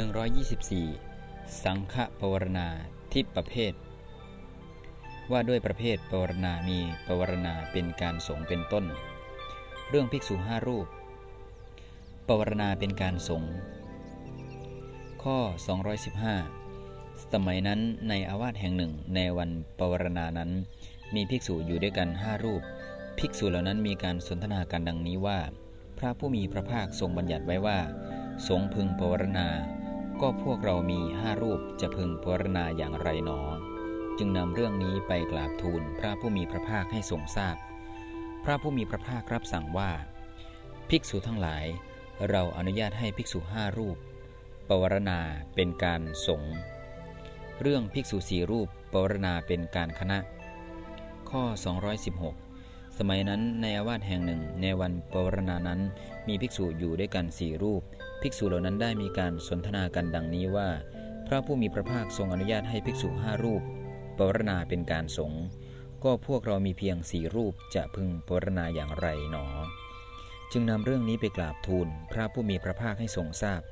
124 สังฆปวารณาทิประเภท ว่าด้วยประเภทปวารณามีปวารณาเป็นการสงเป็นต้น เรื่องภิกษุห้ารูป ปวารณาเป็นการสงข้อ 215 สมัยนั้นในอาวาสแห่งหนึ่งในวันปวารณานั้น มีภิกษุอยู่ด้วยกันห้ารูป ภิกษุเหล่านั้นมีการสนทนากันดังนี้ว่า พระผู้มีพระภาคทรงบัญญัติไว้ว่าสงพึงปวารณา ก็พวกเรามีห้ารูปจะพึงปวารณาอย่างไรหนอ จึงนำเรื่องนี้ไปกราบทูลพระผู้มีพระภาคให้ทรงทราบพพระผู้มีพระภาครับสั่งว่า ภิกษุทั้งหลาย เราอนุญาตให้ภิกษุห้ารูป ปวารณาเป็นการสงเรื่องภิกษุสี่รูปปวารณาเป็นการคณะ ข้อ 216 สมัยนั้นในอาวาสแห่งหนึ่งในวันปวารณานั้นมีภิกษุอยู่ด้วยกันสี่รูป ภิกษุเหล่านั้นได้มีการสนทนากันดังนี้ว่า พระผู้มีพระภาคทรงอนุญาตให้ภิกษุห้ารูปปรณาเป็นการสงก็พวกเรามีเพียงสี่รูปจะพึงปรณาอย่างไรหนอ จึงนำเรื่องนี้ไปกราบทูลพระผู้มีพระภาคให้ทรงทราบพ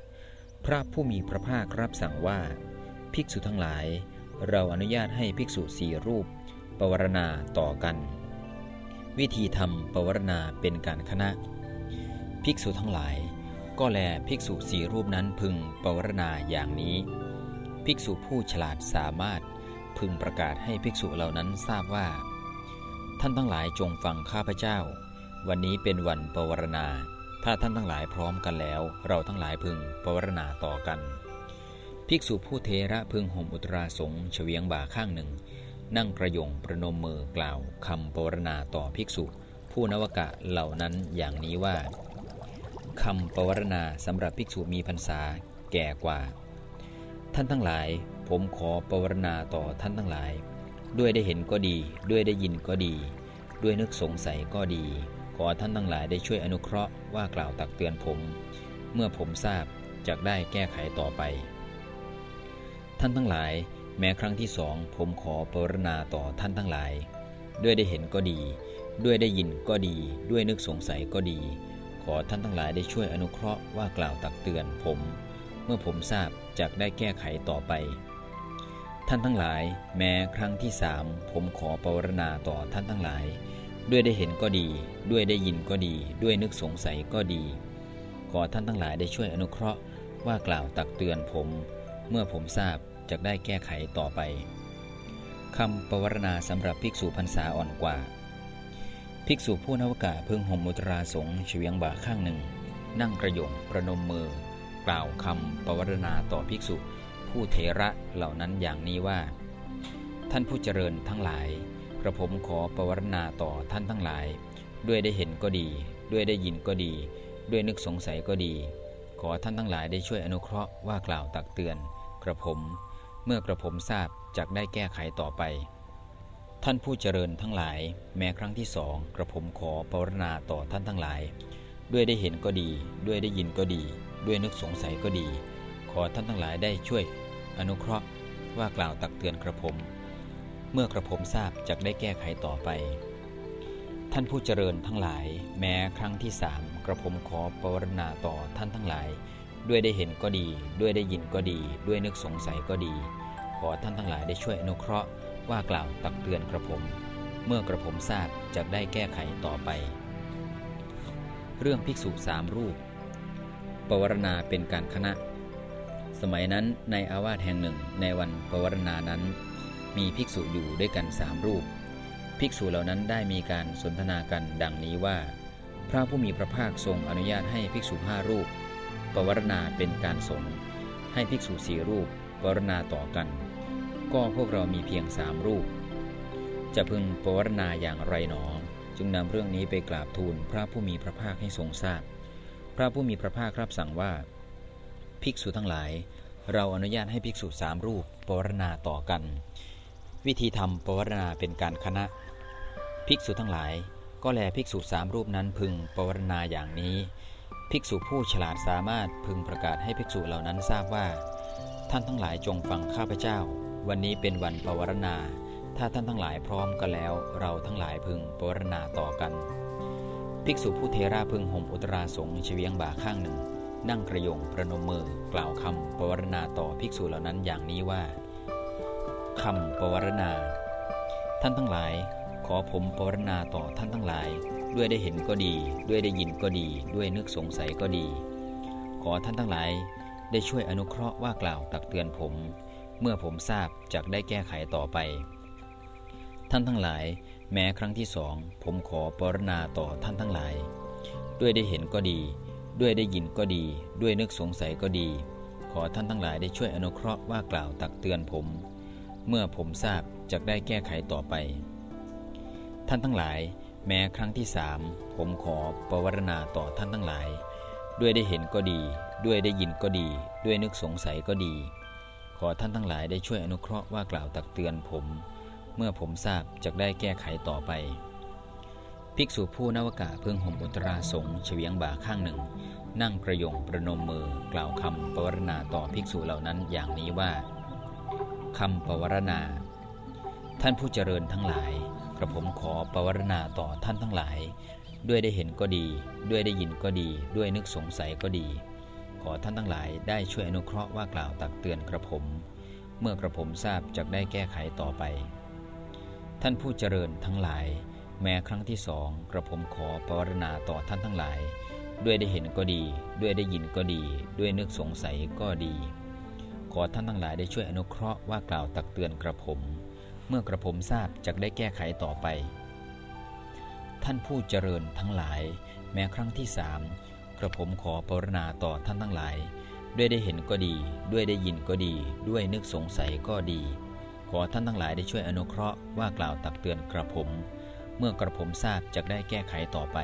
พระผู้มีพระภาครับสั่งว่า ภิกษุทั้งหลาย เราอนุญาตให้ภิกษุสี่รูปปวารณาต่อกัน วิธีทำปวารณาเป็นการคณะ ภิกษุทั้งหลาย ก็แลภิกษุสี่รูปนั้นพึงปวารณาอย่างนี้ ภิกษุผู้ฉลาดสามารถพึงประกาศให้ภิกษุเหล่านั้นทราบว่า ท่านทั้งหลายจงฟังข้าพเจ้า วันนี้เป็นวันปวารณา ถ้าท่านทั้งหลายพร้อมกันแล้ว เราทั้งหลายพึงปวารณาต่อกัน ภิกษุผู้เทระพึงห่มอุตราสงเฉวียงบ่าข้างหนึ่ง นั่งกระยงประนมมือกล่าวคำปวารณาต่อภิกษุ ผู้นวกะเหล่านั้นอย่างนี้ว่า คำปวารณาสำหรับภิกษุมีพรรษาแก่กว่า ท่านทั้งหลาย ผมขอปวารณาต่อท่านทั้งหลาย ด้วยได้เห็นก็ดี ด้วยได้ยินก็ดี ด้วยนึกสงสัยก็ดี ขอท่านทั้งหลายได้ช่วยอนุเคราะห์ว่ากล่าวตักเตือนผม เมื่อผมทราบจะได้แก้ไขต่อไป ท่านทั้งหลาย แม้ครั้งที่สองผมขอปรณาต่อท่านทั้งหลาย ด้วยได้เห็นก็ดี ด้วยได้ยินก็ดี ด้วยนึกสงสัยก็ดี ขอท่านทั้งหลายได้ช่วยอนุเคราะห์ว่ากล่าวตักเตือนผม เมื่อผมทราบจะได้แก้ไขต่อไป ท่านทั้งหลาย แม้ครั้งที่สามผมขอปรณาต่อท่านทั้งหลาย ด้วยได้เห็นก็ดี ด้วยได้ยินก็ดี ด้วยนึกสงสัยก็ดี ขอท่านทั้งหลายได้ช่วยอนุเคราะห์ว่ากล่าวตักเตือนผม เมื่อผมทราบจะได้แก้ไขต่อไปคำปวารณาสำหรับภิกษุพรรษาอ่อนกว่า ภิกษุผู้นวกาพึงห่มมุตราสงเฉียงบ่าข้างหนึ่ง นั่งกระยงประนมมือ กล่าวคำปวารณาต่อภิกษุ ผู้เทระเหล่านั้นอย่างนี้ว่า ท่านผู้เจริญทั้งหลาย กระผมขอประวรณาต่อท่านทั้งหลาย ด้วยได้เห็นก็ดี ด้วยได้ยินก็ดี ด้วยนึกสงสัยก็ดี ขอท่านทั้งหลายได้ช่วยอนุเคราะห์ว่ากล่าวตักเตือน กระผม เมื่อกระผมทราบจักได้แก้ไขต่อไป ท่านผู้เจริญทั้งหลาย แม้ครั้งที่สองกระผมขอปรณาต่อท่านทั้งหลาย ด้วยได้เห็นก็ดี ด้วยได้ยินก็ดี ด้วยนึกสงสัยก็ดี ขอท่านทั้งหลายได้ช่วย อนุเคราะห์ว่ากล่าวตักเตือนกระผม เมื่อกระผมทราบจะได้แก้ไขต่อไป ท่านผู้เจริญทั้งหลาย แม้ครั้งที่สามกระผมขอปรณาต่อท่านทั้งหลาย ด้วยได้เห็นก็ดี ด้วยได้ยินก็ดี ด้วยนึกสงสัยก็ดี ขอท่านทั้งหลายได้ช่วยอนุเคราะห์ ว่ากล่าวตักเตือนกระผม เมื่อกระผมทราบจะได้แก้ไขต่อไป เรื่องภิกษุสามรูป ปวารณาเป็นการคณะ สมัยนั้นในอาวาสแห่งหนึ่งในวันปวารณานั้น มีภิกษุอยู่ด้วยกันสามรูป ภิกษุเหล่านั้นได้มีการสนทนากันดังนี้ว่า พระผู้มีพระภาคทรงอนุญาตให้ภิกษุห้ารูป ปวารณาเป็นการสงให้ภิกษุสี่รูปปวารณาต่อกัน ก็พวกเรามีเพียงสามรูป จะพึงปวารณาอย่างไรหนอ จึงนำเรื่องนี้ไปกราบทูลพระผู้มีพระภาคให้ทรงทราบพพระผู้มีพระภาครับสั่งว่า ภิกษุทั้งหลาย เราอนุญาตให้ภิกษุสามรูปปวารณาต่อกัน วิธีทำปวารณาเป็นการคณะ ภิกษุทั้งหลาย ก็แลภิกษุสามรูปนั้นพึงปวารณาอย่างนี้ ภิกษุผู้ฉลาดสามารถพึงประกาศให้ภิกษุเหล่านั้นทราบว่าท่านทั้งหลายจงฟังข้าพเจ้า วันนี้เป็นวันปวารณา ถ้าท่านทั้งหลายพร้อมกันแล้ว เราทั้งหลายพึงปวารณาต่อกัน ภิกษุผู้เทระพึงห่มอุตราสงเฉียงบ่าข้างหนึ่ง นั่งกระยงประนมมือกล่าวคำปวารณาต่อภิกษุเหล่านั้นอย่างนี้ว่าคำปวารณา ท่านทั้งหลาย ขอผมปวารณาต่อท่านทั้งหลาย ด้วยได้เห็นก็ดี ด้วยได้ยินก็ดี ด้วยนึกสงสัยก็ดี ขอท่านทั้งหลายได้ช่วยอนุเคราะห์ว่ากล่าวตักเตือนผม เมื่อผมทราบจากได้แก้ไขต่อไป ท่านทั้งหลาย แม้ครั้งที่สอง ผมขอปรณาต่อท่านทั้งหลาย ด้วยได้เห็นก็ดี ด้วยได้ยินก็ดี ด้วยนึกสงสัยก็ดี ขอท่านทั้งหลายได้ช่วยอนุเคราะห์ว่ากล่าวตักเตือนผม เมื่อผมทราบจากได้แก้ไขต่อไป ท่านทั้งหลาย แม้ครั้งที่สามผมขอปรวรณาต่อท่านทั้งหลาย ด้วยได้เห็นก็ดี ด้วยได้ยินก็ดี ด้วยนึกสงสัยก็ดี ขอท่านทั้งหลายได้ช่วยอนุเคราะห์ว่ากล่าวตักเตือนผม เมื่อผมทราบจะได้แก้ไขต่อไป ภิกษุผู้นวกะเพิ่งห่มอุตราสงเฉียงบ่าข้างหนึ่ง นั่งประยงประนมมือกล่าวคำปวารณาต่อภิกษุเหล่านั้นอย่างนี้ว่าคำปวารณา ท่านผู้เจริญทั้งหลาย กระผมขอปวารณาต่อท่านทั้งหลาย ด้วยได้เห็นก็ดี ด้วยได้ยินก็ดี ด้วยนึกสงสัยก็ดี ขอท่านทั้งหลายได้ช่วยอนุเคราะห์ว่ากล่าวตักเตือนกระผม เมื่อกระผมทราบจะได้แก้ไขต่อไป ท่านผู้เจริญทั้งหลาย แม้ครั้งที่สองกระผมขอปรารณาต่อท่านทั้งหลาย ด้วยได้เห็นก็ดี ด้วยได้ยินก็ดี ด้วยนึกสงสัยก็ดี ขอท่านทั้งหลายได้ช่วยอนุเคราะห์ว่ากล่าวตักเตือนกระผม เมื่อกระผมทราบจะได้แก้ไขต่อไป ท่านผู้เจริญทั้งหลาย แม้ครั้งที่สาม กระผมขอปรณาต่อท่านทั้งหลาย ด้วยได้เห็นก็ดี ด้วยได้ยินก็ดี ด้วยนึกสงสัยก็ดี ขอท่านทั้งหลายได้ช่วยอนุเคราะห์ว่ากล่าวตักเตือนกระผม เมื่อกระผมทราบจะได้แก้ไขต่อไป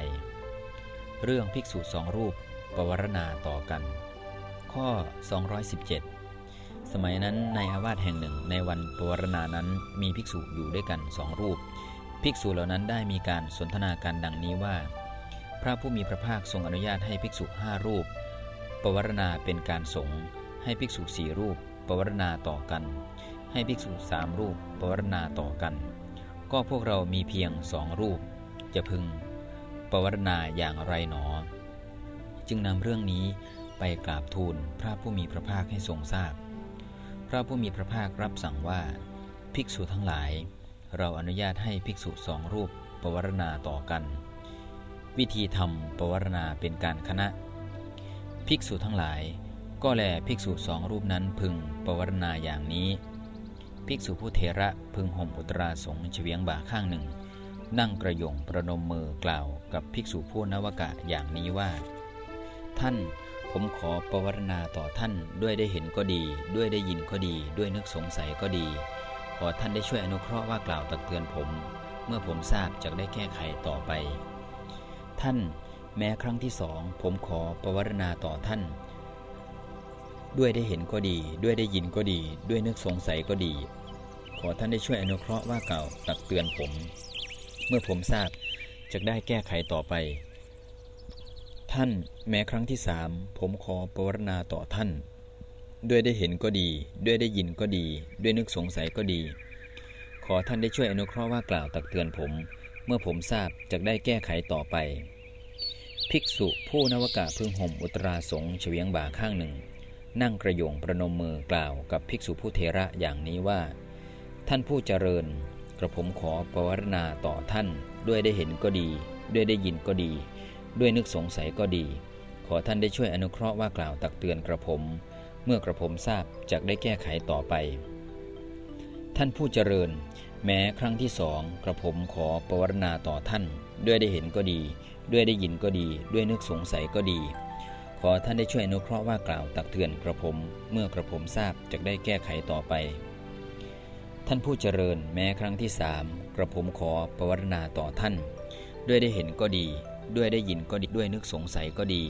เรื่องภิกษุสองรูปปวารณาต่อกัน ข้อ 217 สมัยนั้นในอาวาสแห่งหนึ่งในวันปวารณานั้นมีภิกษุอยู่ด้วยกันสองรูป ภิกษุเหล่านั้นได้มีการสนทนากันดังนี้ว่า ระผู้มีพระภาคทรงอนุญาตให้ภิกษุห้ารูป ปวารณาเป็นการสงฆ์ให้ภิกษุสี่รูป ปวารณาต่อกัน ให้ภิกษุสามรูป ปวารณาต่อกัน ก็พวกเรามีเพียงสองรูป จะพึง ปวารณาอย่างไรหนอ จึงนำเรื่องนี้ไปกราบทูลพระผู้มีพระภาคให้ทรงทราบพพระผู้มีพระภาครับสั่งว่า ภิกษุทั้งหลาย เราอนุญาตให้ภิกษุสองรูปปวารณาต่อกัน วิธีทำปวารณาเป็นการคณะ ภิกษุทั้งหลาย ก็แลภิกษุสองรูปนั้นพึงปวารณาอย่างนี้ ภิกษุผู้เทระพึงห่มอุตราสงเฉียงบ่าข้างหนึ่ง นั่งกระยงประนมมือกล่าวกับภิกษุผู้นวกะอย่างนี้ว่า ท่านผมขอปวารณาต่อท่านด้วยได้เห็นก็ดี ด้วยได้ยินก็ดี ด้วยนึกสงสัยก็ดี ขอท่านได้ช่วยอนุเคราะห์ว่ากล่าวตักเตือนผม เมื่อผมทราบจะได้แก้ไขต่อไป ท่าน แม้ครั้งที่สองผมขอประวรณาต่อท่าน ด้วยได้เห็นก็ดี ด้วยได้ยินก็ดี ด้วยนึกสงสัยก็ดี ขอท่านได้ช่วยอนุเคราะห์ว่าเก่าตักเตือนผม เมื่อผมทราบจะได้แก้ไขต่อไป ท่านแม้ครั้งที่สามผมขอประวรณาต่อท่าน ด้วยได้เห็นก็ดี ด้วยได้ยินก็ดี ด้วยนึกสงสัยก็ดี ขอท่านได้ช่วยอนุเคราะห์ว่ากล่าวตักเตือนผม เมื่อผมทราบจะได้แก้ไขต่อไป ภิกษุผู้นวกะพึงห่มอุตราสงเฉียงบ่าข้างหนึ่ง นั่งกระโยงประนมมือกล่าวกับภิกษุผู้เทระอย่างนี้ว่า ท่านผู้เจริญ กระผมขอปวารณาต่อท่าน ด้วยได้เห็นก็ดี ด้วยได้ยินก็ดี ด้วยนึกสงสัยก็ดี ขอท่านได้ช่วยอนุเคราะห์ว่ากล่าวตักเตือนกระผม เมื่อกระผมทราบจะได้แก้ไขต่อไป ท่านผู้เจริญ แม้ครั้งที่สองกระผมขอปวารณาต่อท่าน ด้วยได้เห็นก็ดี ด้วยได้ยินก็ดี ด้วยนึกสงสัยก็ดี ขอท่านได้ช่วยอนุเคราะห์ว่ากล่าวตักเตือนกระผมเมื่อกระผมทราบจะได้แก้ไขต่อไป ท่านผู้เจริญแม้ครั้งที่สามกระผมขอปวารณาต่อท่าน ด้วยได้เห็นก็ดี ด้วยได้ยินก็ดีด้วยนึกสงสัยก็ดี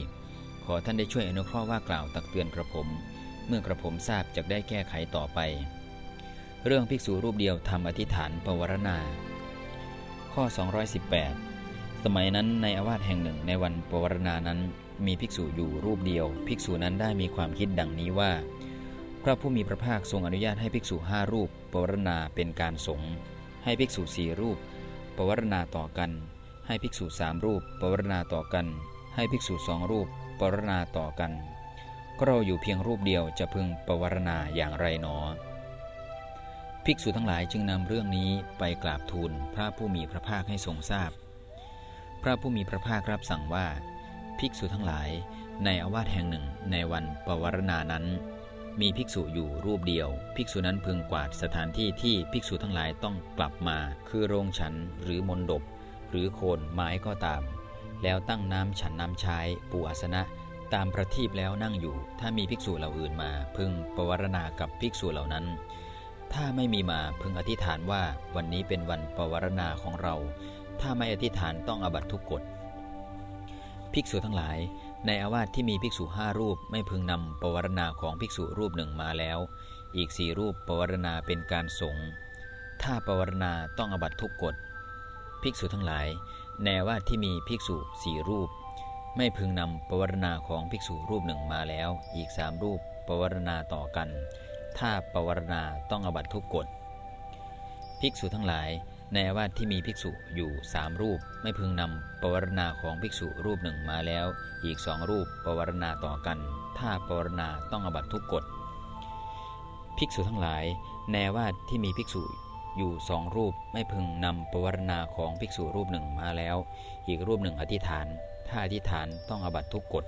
ขอท่านได้ช่วยอนุเคราะห์ว่ากล่าวตักเตือนกระผม เมื่อกระผมทราบจะได้แก้ไขต่อไป เรื่องภิกษุรูปเดียวทำอธิษฐานปวารณาข้อ 218 สมัยนั้นในอาวาสแห่งหนึ่งในวันปวารณานั้น มีภิกษุอยู่รูปเดียว ภิกษุนั้นได้มีความคิดดังนี้ว่า พระผู้มีพระภาคทรงอนุญาตให้ภิกษุห้ารูปปวารณาเป็นการสงฆ์ให้ภิกษุสี่รูปปวารณาต่อกัน ให้ภิกษุสามรูปปวารณาต่อกัน ให้ภิกษุสองรูปปวารณาต่อกัน ก็เราอยู่เพียงรูปเดียวจะพึงปวารณาอย่างไรหนอภิกษุทั้งหลายจึงนำเรื่องนี้ไปกราบทูลพระผู้มีพระภาคให้ทรงทราบพพ ระผู้มีพระภาครับสั่งว่า ภิกษุทั้งหลาย ในอาวาสแห่งหนึ่งในวันปวารณานั้น มีภิกษุอยู่รูปเดียว ภิกษุนั้นพึงกวาดสถานที่ที่ภิกษุทั้งหลายต้องกลับมา คือโรงฉันหรือมนดบ หรือโคนไม้ก็ตาม แล้วตั้งน้ำฉันน้ำชายปูอาสนะตามประทีปแล้วนั่งอยู่ ถ้ามีภิกษุเหล่าอื่นมา พึงปวารณากับภิกษุเหล่านั้น ถ้าไม่มีมาพึงอธิษฐานว่าวันนี้เป็นวันปวารณาของเรา ถ้าไม่อธิษฐานต้องอบัตทุกกฎ ภิกษุทั้งหลาย ในอาวาสที่มีภิกษุห้ารูปไม่พึงนำปวารณาของภิกษุรูปหนึ่งมาแล้ว อีกสี่รูปปวารณาเป็นการสงถ้าปวารณาต้องอบัตทุกกฎ ภิกษุทั้งหลาย ในอาวาสที่มีภิกษุสี่รูป ไม่พึงนำปวารณาของภิกษุรูปหนึ่งมาแล้ว อีกสามรูปปวารณาต่อกัน ถ้าปวารณาต้องอบัตทุกกฎ ภิกษุทั้งหลาย ในอาวาที่มีภิกษุอยู่สามรูป ไม่พึงนำปวารณาของภิกษุรูปหนึ่งมาแล้ว อีกสองรูปปวารณาต่อกัน ถ้าปวารณาต้องอบัตทุกกฎภิกษุทั้งหลายในอาวาที่มีภิกษุอยู่สองรูปไม่พึงนำปวารณาของภิกษุรูปหนึ่งมาแล้ว อีกรูปหนึ่งอธิษฐาน ถ้าอธิษฐานต้องอบัตทุกกฎ